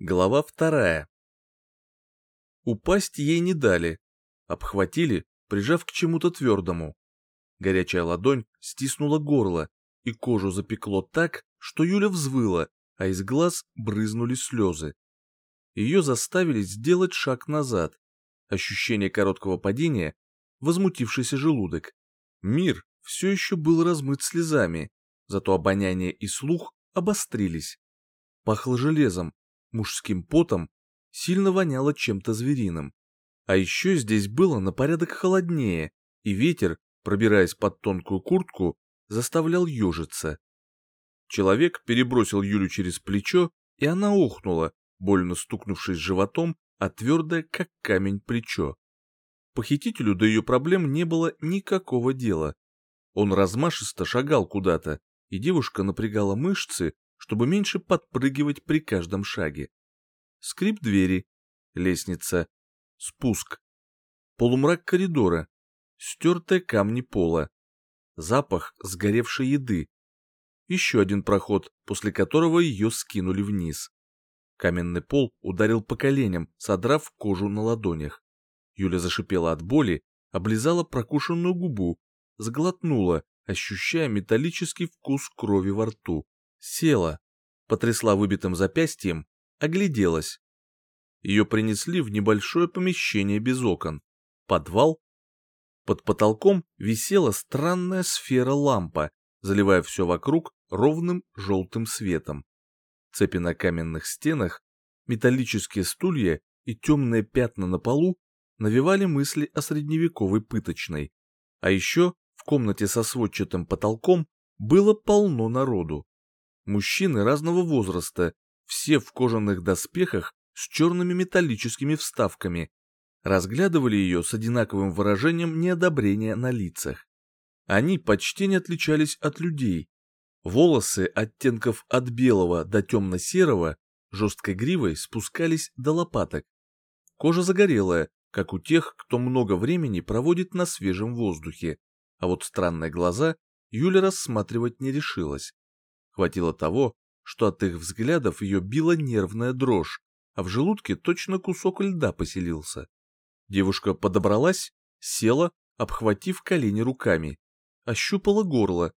Глава вторая. Упасть ей не дали. Обхватили, прижав к чему-то твердому. Горячая ладонь стиснула горло, и кожу запекло так, что Юля взвыла, а из глаз брызнули слезы. Ее заставили сделать шаг назад. Ощущение короткого падения, возмутившийся желудок. Мир все еще был размыт слезами, зато обоняние и слух обострились. Пахло железом, мужским потом, сильно воняло чем-то звериным. А еще здесь было на порядок холоднее, и ветер, пробираясь под тонкую куртку, заставлял ежиться. Человек перебросил Юлю через плечо, и она охнула, больно стукнувшись животом, а твердое, как камень, плечо. Похитителю до ее проблем не было никакого дела. Он размашисто шагал куда-то, и девушка напрягала мышцы, чтобы меньше подпрыгивать при каждом шаге. Скрип двери, лестница, спуск, полумрак коридора, стертые камни пола, запах сгоревшей еды, еще один проход, после которого ее скинули вниз. Каменный пол ударил по коленям, содрав кожу на ладонях. Юля зашипела от боли, облизала прокушенную губу, сглотнула, ощущая металлический вкус крови во рту. Села, потрясла выбитым запястьем, огляделась. Ее принесли в небольшое помещение без окон. Подвал. Под потолком висела странная сфера-лампа, заливая все вокруг ровным желтым светом. Цепи на каменных стенах, металлические стулья и темные пятна на полу навевали мысли о средневековой пыточной. А еще в комнате со сводчатым потолком было полно народу. Мужчины разного возраста, все в кожаных доспехах с черными металлическими вставками, разглядывали ее с одинаковым выражением неодобрения на лицах. Они почти не отличались от людей. Волосы оттенков от белого до темно-серого жесткой гривой спускались до лопаток. Кожа загорелая, как у тех, кто много времени проводит на свежем воздухе, а вот странные глаза Юля рассматривать не решилась. Хватило того, что от их взглядов ее била нервная дрожь, а в желудке точно кусок льда поселился. Девушка подобралась, села, обхватив колени руками, ощупала горло.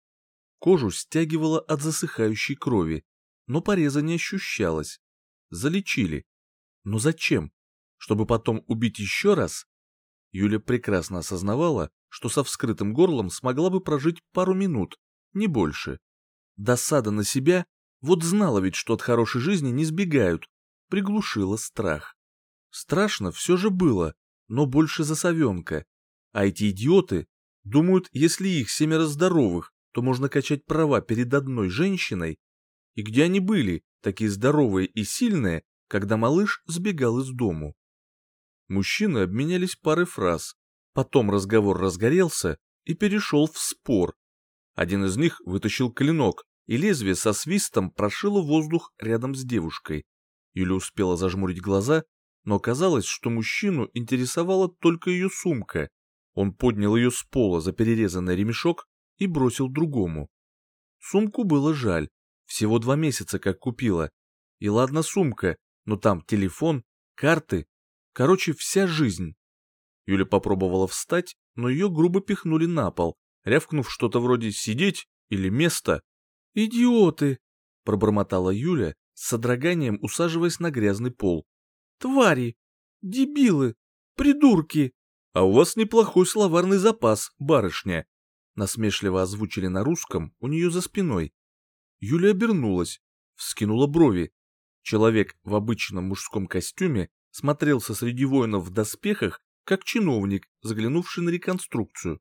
Кожу стягивала от засыхающей крови, но пореза не ощущалось. Залечили. Но зачем? Чтобы потом убить еще раз? Юля прекрасно осознавала, что со вскрытым горлом смогла бы прожить пару минут, не больше. Досада на себя, вот знала ведь, что от хорошей жизни не сбегают, приглушила страх. Страшно все же было, но больше за совенка. А эти идиоты думают, если их семеро здоровых, то можно качать права перед одной женщиной. И где они были, такие здоровые и сильные, когда малыш сбегал из дому? Мужчины обменялись парой фраз. Потом разговор разгорелся и перешел в спор. Один из них вытащил клинок, и лезвие со свистом прошило воздух рядом с девушкой. Юля успела зажмурить глаза, но оказалось, что мужчину интересовала только ее сумка. Он поднял ее с пола за перерезанный ремешок и бросил другому. Сумку было жаль, всего два месяца как купила. И ладно сумка, но там телефон, карты, короче, вся жизнь. Юля попробовала встать, но ее грубо пихнули на пол, рявкнув что-то вроде «сидеть» или «место». «Идиоты!» — пробормотала Юля, с содроганием усаживаясь на грязный пол. «Твари! Дебилы! Придурки!» «А у вас неплохой словарный запас, барышня!» Насмешливо озвучили на русском у нее за спиной. Юля обернулась, вскинула брови. Человек в обычном мужском костюме смотрелся среди воинов в доспехах, как чиновник, заглянувший на реконструкцию.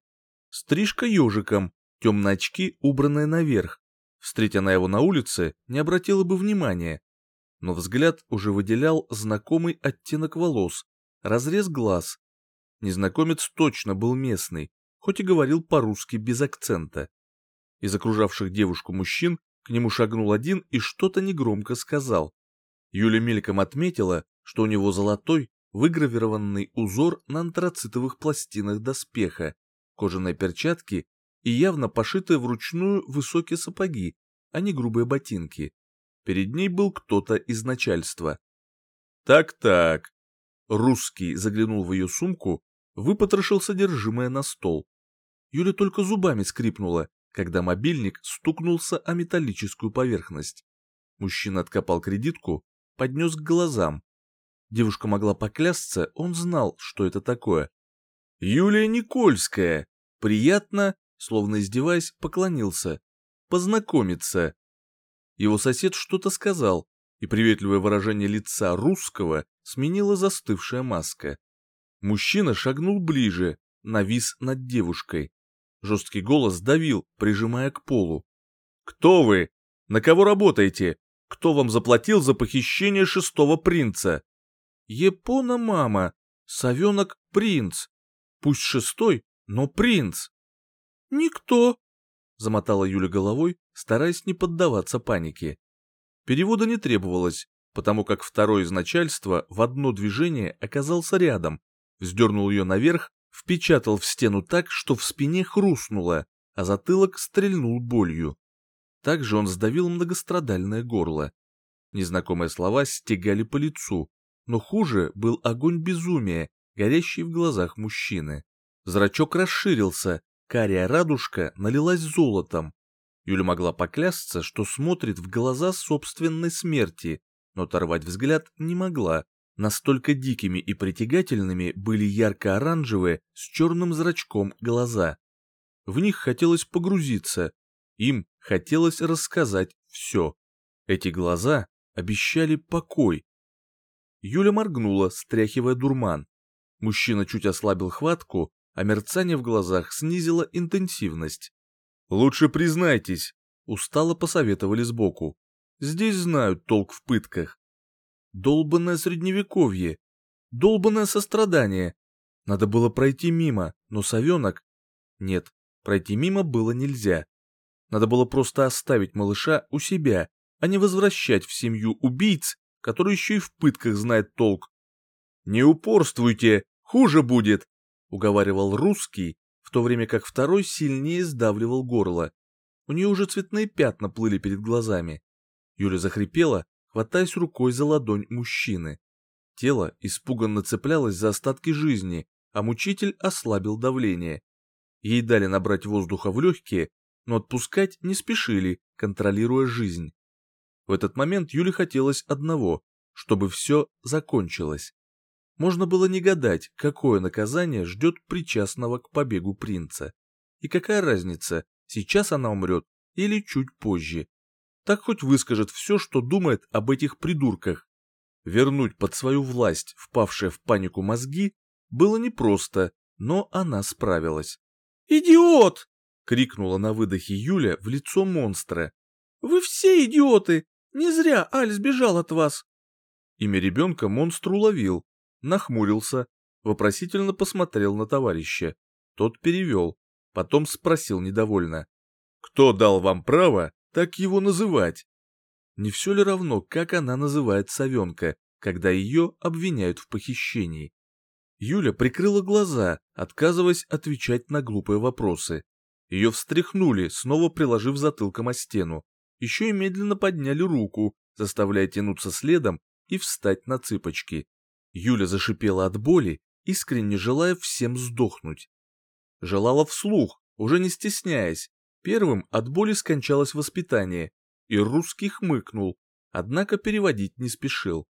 Стрижка ежиком, темные очки, убранные наверх, Встретя она его на улице, не обратила бы внимания. Но взгляд уже выделял знакомый оттенок волос, разрез глаз. Незнакомец точно был местный, хоть и говорил по-русски без акцента. Из окружавших девушку мужчин к нему шагнул один и что-то негромко сказал. Юля мельком отметила, что у него золотой, выгравированный узор на антрацитовых пластинах доспеха, кожаные перчатки и явно пошитые вручную высокие сапоги, а не грубые ботинки. Перед ней был кто-то из начальства. Так-так. Русский заглянул в ее сумку, выпотрошил содержимое на стол. Юля только зубами скрипнула, когда мобильник стукнулся о металлическую поверхность. Мужчина откопал кредитку, поднес к глазам. Девушка могла поклясться, он знал, что это такое. «Юлия Никольская! Приятно!» Словно издеваясь, поклонился. «Познакомиться!» Его сосед что-то сказал, и приветливое выражение лица русского сменила застывшая маска. Мужчина шагнул ближе, навис над девушкой. Жесткий голос давил, прижимая к полу. «Кто вы? На кого работаете? Кто вам заплатил за похищение шестого принца?» «Япона мама. Совенок принц. Пусть шестой, но принц». «Никто», — замотала Юля головой, стараясь не поддаваться панике. Перевода не требовалось, потому как второй из начальства в одно движение оказался рядом, вздернул ее наверх, впечатал в стену так, что в спине хрустнуло, а затылок стрельнул болью. Также он сдавил многострадальное горло. Незнакомые слова стегали по лицу, но хуже был огонь безумия, горящий в глазах мужчины. Зрачок расширился, кария радужка налилась золотом, Юля могла поклясться, что смотрит в глаза собственной смерти, но оторвать взгляд не могла. Настолько дикими и притягательными были ярко-оранжевые с черным зрачком глаза. В них хотелось погрузиться, им хотелось рассказать все. Эти глаза обещали покой. Юля моргнула, стряхивая дурман. Мужчина чуть ослабил хватку, а мерцание в глазах снизило интенсивность. «Лучше признайтесь», — устало посоветовали сбоку. «Здесь знают толк в пытках». Долбанное средневековье, долбанное сострадание. Надо было пройти мимо, но совенок... Нет, пройти мимо было нельзя. Надо было просто оставить малыша у себя, а не возвращать в семью убийц, которые еще и в пытках знают толк. «Не упорствуйте, хуже будет», — уговаривал русский, в то время как второй сильнее сдавливал горло. У нее уже цветные пятна плыли перед глазами. Юля захрипела, хватаясь рукой за ладонь мужчины. Тело испуганно цеплялось за остатки жизни, а мучитель ослабил давление. Ей дали набрать воздуха в легкие, но отпускать не спешили, контролируя жизнь. В этот момент Юле хотелось одного, чтобы все закончилось можно было не гадать, какое наказание ждет причастного к побегу принца. И какая разница, сейчас она умрет или чуть позже. Так хоть выскажет все, что думает об этих придурках. Вернуть под свою власть впавшие в панику мозги было непросто, но она справилась. «Идиот!» — крикнула на выдохе Юля в лицо монстра. «Вы все идиоты! Не зря Аль сбежал от вас!» Имя ребенка монстр уловил нахмурился, вопросительно посмотрел на товарища. Тот перевел, потом спросил недовольно. «Кто дал вам право так его называть?» Не все ли равно, как она называет совенка, когда ее обвиняют в похищении? Юля прикрыла глаза, отказываясь отвечать на глупые вопросы. Ее встряхнули, снова приложив затылком о стену. Еще и медленно подняли руку, заставляя тянуться следом и встать на цыпочки. Юля зашипела от боли, искренне желая всем сдохнуть. Желала вслух, уже не стесняясь. Первым от боли скончалось воспитание, и русский хмыкнул, однако переводить не спешил.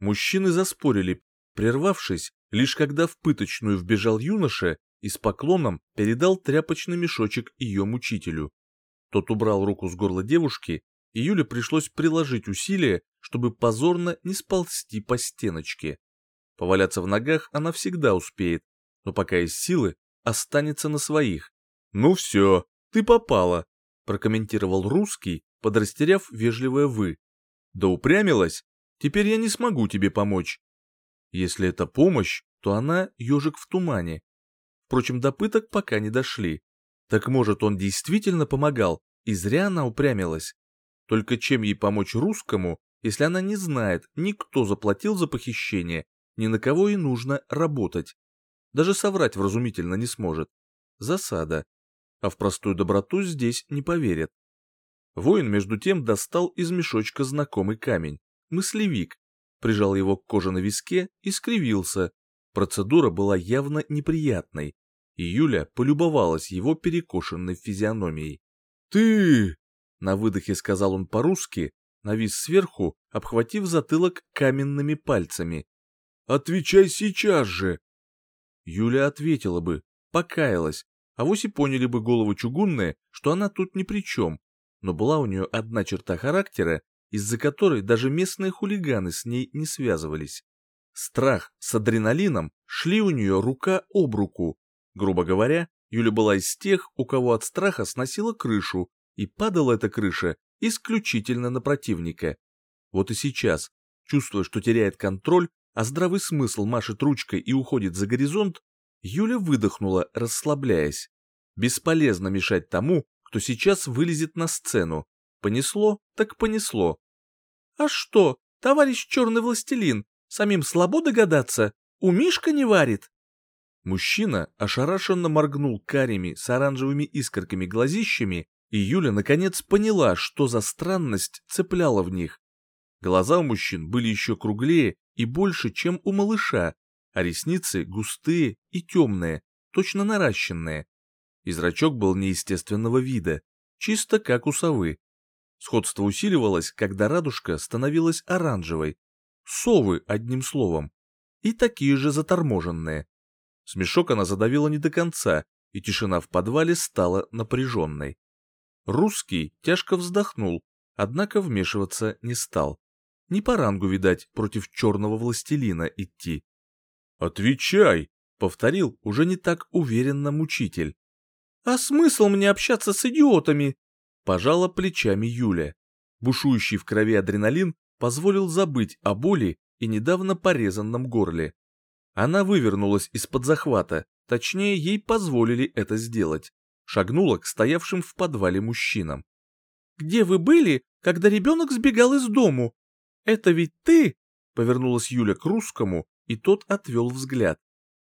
Мужчины заспорили, прервавшись, лишь когда в пыточную вбежал юноша и с поклоном передал тряпочный мешочек ее мучителю. Тот убрал руку с горла девушки, и Юле пришлось приложить усилия, чтобы позорно не сползти по стеночке. Поваляться в ногах она всегда успеет, но пока есть силы, останется на своих. «Ну все, ты попала», — прокомментировал русский, подрастеряв вежливое «вы». «Да упрямилась? Теперь я не смогу тебе помочь». Если это помощь, то она ежик в тумане. Впрочем, до пыток пока не дошли. Так может, он действительно помогал, и зря она упрямилась. Только чем ей помочь русскому, если она не знает, никто заплатил за похищение ни на кого и нужно работать. Даже соврать вразумительно не сможет. Засада. А в простую доброту здесь не поверят. Воин между тем достал из мешочка знакомый камень. Мыслевик. прижал его к коже на виске и скривился. Процедура была явно неприятной, и Юля полюбовалась его перекошенной физиономией. «Ты!» — на выдохе сказал он по-русски, навис сверху, обхватив затылок каменными пальцами. «Отвечай сейчас же!» Юля ответила бы, покаялась, а вось и поняли бы голову чугунные, что она тут ни при чем, но была у нее одна черта характера, из-за которой даже местные хулиганы с ней не связывались. Страх с адреналином шли у нее рука об руку. Грубо говоря, Юля была из тех, у кого от страха сносила крышу, и падала эта крыша исключительно на противника. Вот и сейчас, чувствуя, что теряет контроль, а здравый смысл машет ручкой и уходит за горизонт, Юля выдохнула, расслабляясь. Бесполезно мешать тому, кто сейчас вылезет на сцену. Понесло, так понесло. А что, товарищ черный властелин, самим слабо догадаться, у Мишка не варит? Мужчина ошарашенно моргнул карими с оранжевыми искорками глазищами, и Юля наконец поняла, что за странность цепляла в них. Глаза у мужчин были еще круглее и больше, чем у малыша, а ресницы густые и темные, точно наращенные. И зрачок был неестественного вида, чисто как у совы. Сходство усиливалось, когда радужка становилась оранжевой. Совы, одним словом. И такие же заторможенные. Смешок она задавила не до конца, и тишина в подвале стала напряженной. Русский тяжко вздохнул, однако вмешиваться не стал. Не по рангу, видать, против черного властелина идти. «Отвечай!» — повторил уже не так уверенно мучитель. «А смысл мне общаться с идиотами?» — пожала плечами Юля. Бушующий в крови адреналин позволил забыть о боли и недавно порезанном горле. Она вывернулась из-под захвата, точнее, ей позволили это сделать. Шагнула к стоявшим в подвале мужчинам. «Где вы были, когда ребенок сбегал из дому? Это ведь ты?» Повернулась Юля к русскому, и тот отвел взгляд.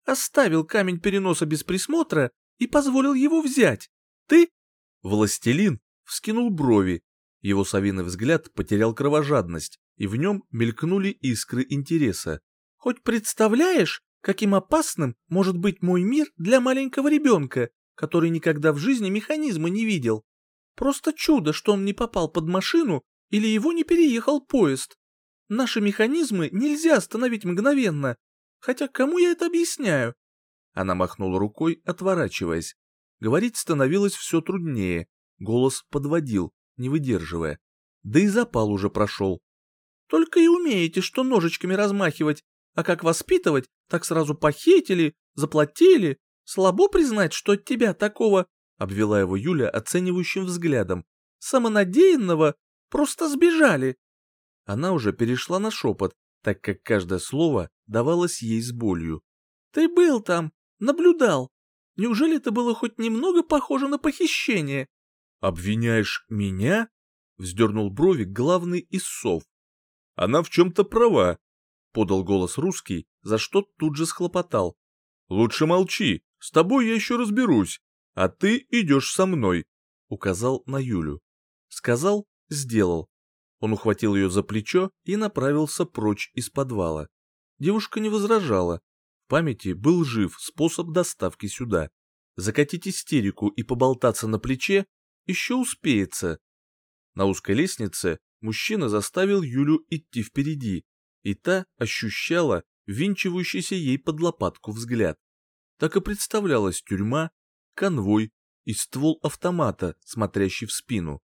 «Оставил камень переноса без присмотра и позволил его взять. Ты?» Властелин вскинул брови. Его совиный взгляд потерял кровожадность, и в нем мелькнули искры интереса. Хоть представляешь, каким опасным может быть мой мир для маленького ребенка, который никогда в жизни механизма не видел? Просто чудо, что он не попал под машину или его не переехал поезд. Наши механизмы нельзя остановить мгновенно. Хотя кому я это объясняю? Она махнула рукой, отворачиваясь. Говорить становилось все труднее. Голос подводил, не выдерживая. Да и запал уже прошел. Только и умеете, что ножичками размахивать, а как воспитывать, так сразу похитили, заплатили. Слабо признать, что от тебя такого, обвела его Юля оценивающим взглядом, самонадеянного, просто сбежали. Она уже перешла на шепот, так как каждое слово давалось ей с болью. Ты был там, наблюдал. Неужели это было хоть немного похоже на похищение? Обвиняешь меня? Вздернул брови главный из сов. Она в чем-то права, подал голос русский, за что тут же схлопотал. «Лучше молчи, с тобой я еще разберусь, а ты идешь со мной», — указал на Юлю. Сказал, сделал. Он ухватил ее за плечо и направился прочь из подвала. Девушка не возражала. В памяти был жив способ доставки сюда. Закатить истерику и поболтаться на плече еще успеется. На узкой лестнице мужчина заставил Юлю идти впереди, и та ощущала винчивающийся ей под лопатку взгляд. Так и представлялась тюрьма, конвой и ствол автомата, смотрящий в спину.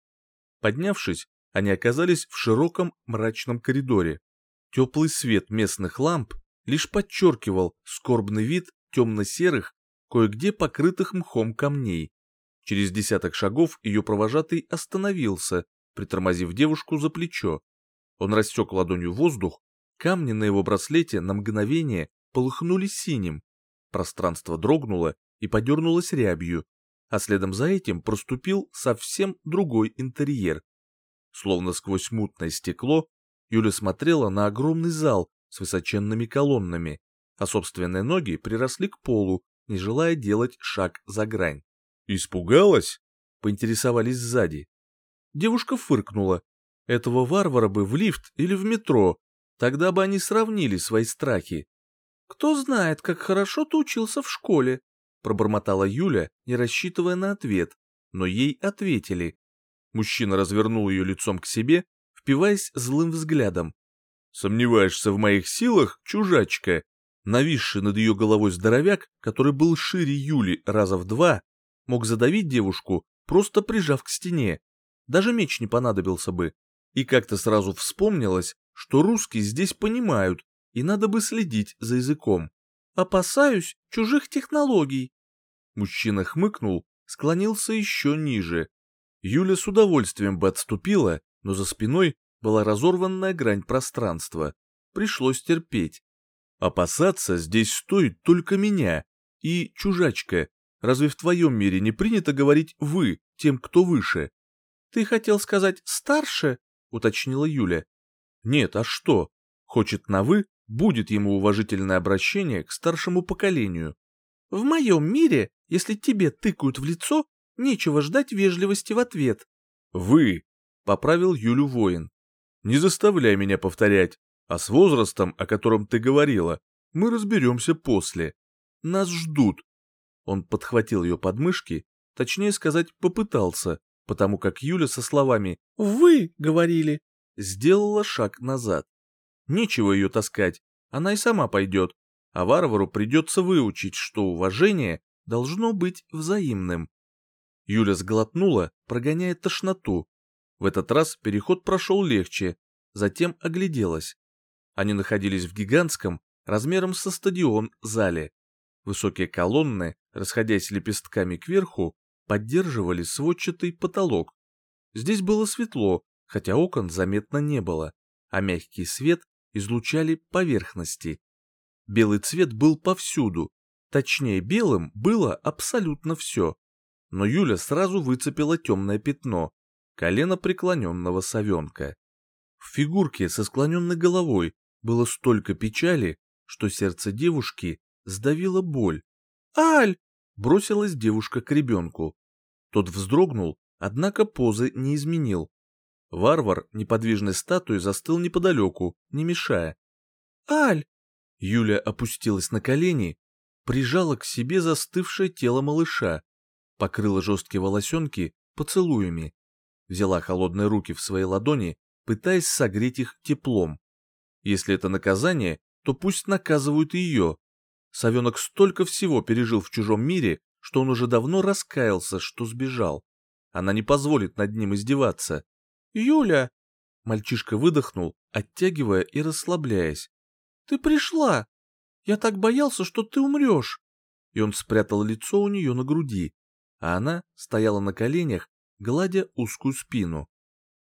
Поднявшись, они оказались в широком мрачном коридоре. Теплый свет местных ламп лишь подчеркивал скорбный вид темно-серых, кое-где покрытых мхом камней. Через десяток шагов ее провожатый остановился, притормозив девушку за плечо. Он растек ладонью воздух Камни на его браслете на мгновение полыхнули синим. Пространство дрогнуло и подернулось рябью, а следом за этим проступил совсем другой интерьер. Словно сквозь мутное стекло, Юля смотрела на огромный зал с высоченными колоннами, а собственные ноги приросли к полу, не желая делать шаг за грань. «Испугалась?» — поинтересовались сзади. Девушка фыркнула. Этого варвара бы в лифт или в метро, Тогда бы они сравнили свои страхи. «Кто знает, как хорошо ты учился в школе», — пробормотала Юля, не рассчитывая на ответ, но ей ответили. Мужчина развернул ее лицом к себе, впиваясь злым взглядом. «Сомневаешься в моих силах, чужачка?» Нависший над ее головой здоровяк, который был шире Юли раза в два, мог задавить девушку, просто прижав к стене. Даже меч не понадобился бы. И как-то сразу вспомнилось, что русские здесь понимают, и надо бы следить за языком. «Опасаюсь чужих технологий». Мужчина хмыкнул, склонился еще ниже. Юля с удовольствием бы отступила, но за спиной была разорванная грань пространства. Пришлось терпеть. Опасаться здесь стоит только меня. И, чужачка, разве в твоем мире не принято говорить «вы» тем, кто выше? Ты хотел сказать «старше», уточнила Юля. Нет, а что? Хочет на «вы», будет ему уважительное обращение к старшему поколению. В моем мире, если тебе тыкают в лицо, нечего ждать вежливости в ответ. «Вы», — поправил Юлю воин. «Не заставляй меня повторять, а с возрастом, о котором ты говорила, мы разберемся после. Нас ждут». Он подхватил ее подмышки, точнее сказать, попытался, потому как Юля со словами «Вы говорили» сделала шаг назад. Нечего ее таскать, она и сама пойдет, а варвару придется выучить, что уважение должно быть взаимным. Юля сглотнула, прогоняя тошноту. В этот раз переход прошел легче, затем огляделась. Они находились в гигантском, размером со стадион, зале. Высокие колонны, расходясь лепестками кверху, поддерживали сводчатый потолок. Здесь было светло, хотя окон заметно не было, а мягкий свет излучали поверхности. Белый цвет был повсюду, точнее белым было абсолютно все. Но Юля сразу выцепила темное пятно, колено преклоненного совенка. В фигурке со склоненной головой было столько печали, что сердце девушки сдавило боль. «Аль!» — бросилась девушка к ребенку. Тот вздрогнул, однако позы не изменил. Варвар неподвижной статуей застыл неподалеку, не мешая. «Аль!» Юля опустилась на колени, прижала к себе застывшее тело малыша, покрыла жесткие волосенки поцелуями, взяла холодные руки в свои ладони, пытаясь согреть их теплом. Если это наказание, то пусть наказывают ее. Совенок столько всего пережил в чужом мире, что он уже давно раскаялся, что сбежал. Она не позволит над ним издеваться. «Юля!» Мальчишка выдохнул, оттягивая и расслабляясь. «Ты пришла! Я так боялся, что ты умрешь!» И он спрятал лицо у нее на груди, а она стояла на коленях, гладя узкую спину.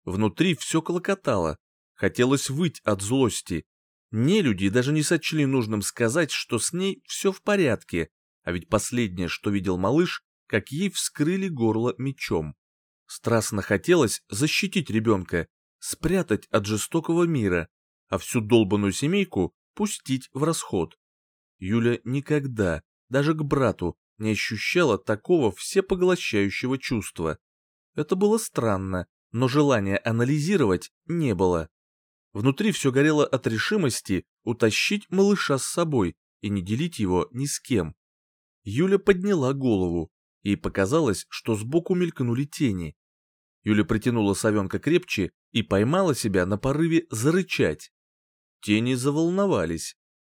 Внутри все колокотало, хотелось выть от злости. Нелюди даже не сочли нужным сказать, что с ней все в порядке, а ведь последнее, что видел малыш, как ей вскрыли горло мечом. Страстно хотелось защитить ребенка, спрятать от жестокого мира, а всю долбанную семейку пустить в расход. Юля никогда, даже к брату, не ощущала такого всепоглощающего чувства. Это было странно, но желания анализировать не было. Внутри все горело от решимости утащить малыша с собой и не делить его ни с кем. Юля подняла голову, и показалось, что сбоку мелькнули тени. Юля притянула совенка крепче и поймала себя на порыве зарычать. Тени заволновались.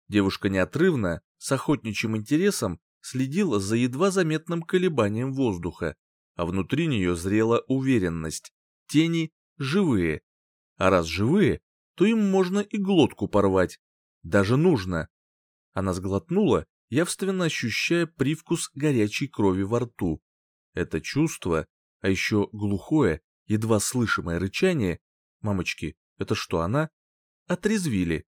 Девушка неотрывно, с охотничьим интересом, следила за едва заметным колебанием воздуха, а внутри нее зрела уверенность. Тени живые. А раз живые, то им можно и глотку порвать. Даже нужно. Она сглотнула явственно ощущая привкус горячей крови во рту. Это чувство, а еще глухое, едва слышимое рычание, мамочки, это что, она? Отрезвили.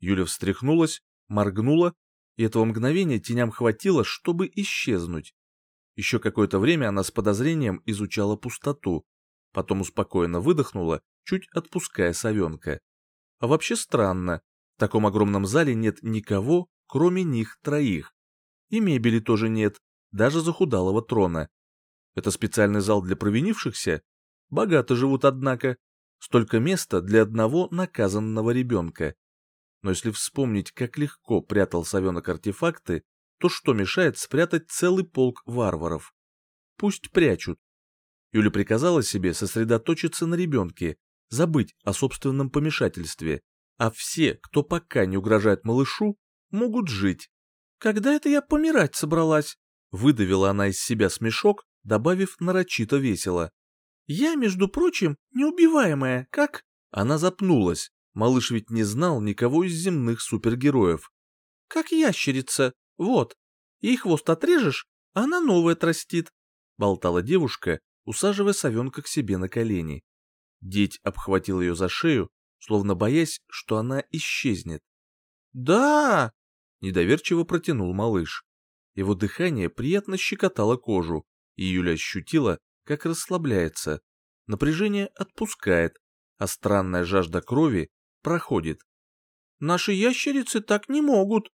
Юля встряхнулась, моргнула, и этого мгновения теням хватило, чтобы исчезнуть. Еще какое-то время она с подозрением изучала пустоту, потом успокоенно выдохнула, чуть отпуская совенка. А вообще странно, в таком огромном зале нет никого, кроме них троих. И мебели тоже нет, даже захудалого трона. Это специальный зал для провинившихся? Богато живут, однако. столько места для одного наказанного ребенка. Но если вспомнить, как легко прятал совенок артефакты, то что мешает спрятать целый полк варваров? Пусть прячут. Юля приказала себе сосредоточиться на ребенке, забыть о собственном помешательстве, а все, кто пока не угрожает малышу, могут жить. «Когда это я помирать собралась?» Выдавила она из себя смешок, добавив нарочито весело. «Я, между прочим, неубиваемая, как...» Она запнулась. Малыш ведь не знал никого из земных супергероев. «Как ящерица, вот. Ей хвост отрежешь, а она новое отрастит», — болтала девушка, усаживая совенка к себе на колени. Деть обхватил ее за шею, словно боясь, что она исчезнет. «Да!» — недоверчиво протянул малыш. Его дыхание приятно щекотало кожу, и Юля ощутила, как расслабляется. Напряжение отпускает, а странная жажда крови проходит. «Наши ящерицы так не могут!»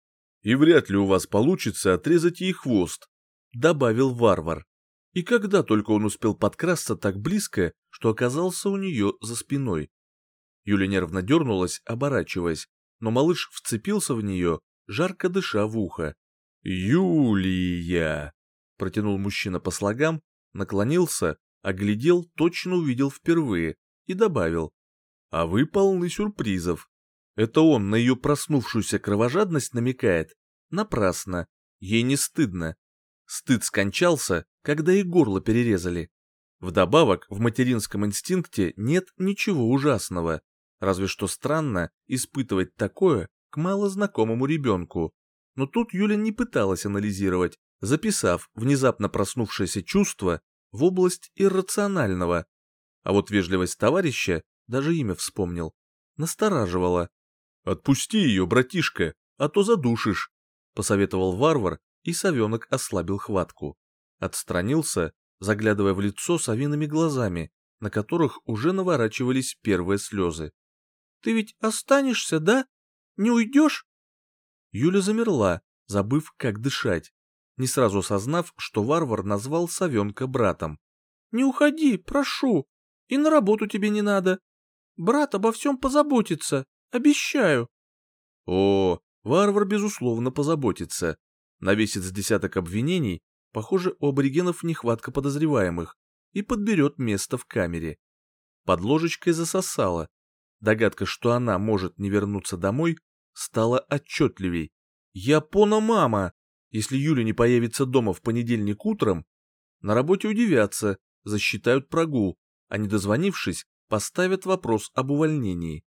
«И вряд ли у вас получится отрезать ей хвост», — добавил варвар. И когда только он успел подкрасться так близко, что оказался у нее за спиной. Юля нервно дернулась, оборачиваясь, но малыш вцепился в нее, жарко дыша в ухо. «Юлия!» — протянул мужчина по слогам, наклонился, оглядел, точно увидел впервые и добавил. «А вы полны сюрпризов. Это он на ее проснувшуюся кровожадность намекает? Напрасно. Ей не стыдно. Стыд скончался, когда и горло перерезали. Вдобавок, в материнском инстинкте нет ничего ужасного, разве что странно испытывать такое к малознакомому ребенку. Но тут Юля не пыталась анализировать, записав внезапно проснувшееся чувство в область иррационального. А вот вежливость товарища, даже имя вспомнил, настораживала. «Отпусти ее, братишка, а то задушишь», — посоветовал варвар, и совенок ослабил хватку. Отстранился, заглядывая в лицо совиными глазами, на которых уже наворачивались первые слезы. «Ты ведь останешься, да? Не уйдешь?» Юля замерла, забыв, как дышать, не сразу осознав, что варвар назвал совенка братом. «Не уходи, прошу, и на работу тебе не надо. Брат обо всем позаботится, обещаю». О, варвар, безусловно, позаботится. Навесит с десяток обвинений Похоже, у аборигенов нехватка подозреваемых, и подберет место в камере. Под ложечкой засосала. Догадка, что она может не вернуться домой, стала отчетливей. Япона-мама! Если Юля не появится дома в понедельник утром, на работе удивятся, засчитают прогул, а не дозвонившись, поставят вопрос об увольнении.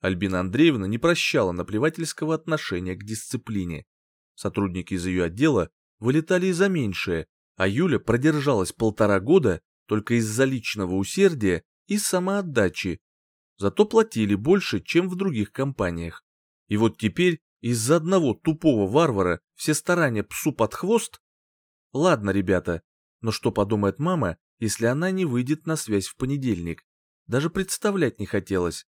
Альбина Андреевна не прощала наплевательского отношения к дисциплине. Сотрудники из ее отдела вылетали и за меньшее, а Юля продержалась полтора года только из-за личного усердия и самоотдачи. Зато платили больше, чем в других компаниях. И вот теперь из-за одного тупого варвара все старания псу под хвост? Ладно, ребята, но что подумает мама, если она не выйдет на связь в понедельник? Даже представлять не хотелось.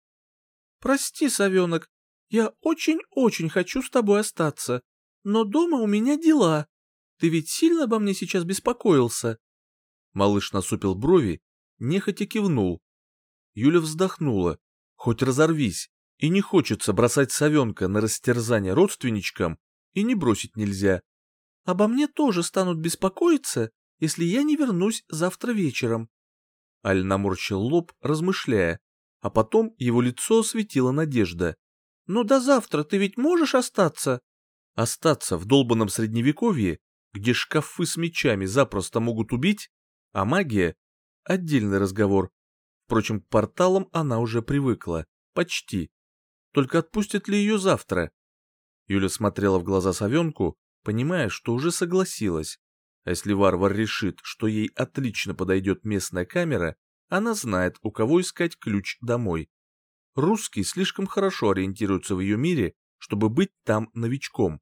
«Прости, совенок, я очень-очень хочу с тобой остаться, но дома у меня дела», ты ведь сильно обо мне сейчас беспокоился?» Малыш насупил брови, нехотя кивнул. Юля вздохнула. Хоть разорвись, и не хочется бросать совенка на растерзание родственничкам, и не бросить нельзя. Обо мне тоже станут беспокоиться, если я не вернусь завтра вечером. Аль наморщил лоб, размышляя, а потом его лицо осветила надежда. «Но до завтра ты ведь можешь остаться?» Остаться в долбанном средневековье где шкафы с мечами запросто могут убить, а магия — отдельный разговор. Впрочем, к порталам она уже привыкла. Почти. Только отпустят ли ее завтра? Юля смотрела в глаза совенку, понимая, что уже согласилась. А если варвар решит, что ей отлично подойдет местная камера, она знает, у кого искать ключ домой. Русские слишком хорошо ориентируются в ее мире, чтобы быть там новичком.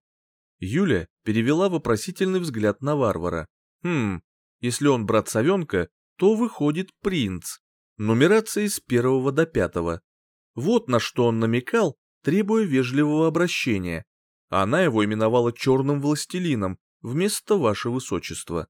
Юля перевела вопросительный взгляд на варвара. Хм, если он брат совенка, то выходит принц. Нумерация с первого до пятого. Вот на что он намекал, требуя вежливого обращения. Она его именовала черным властелином вместо ваше высочества.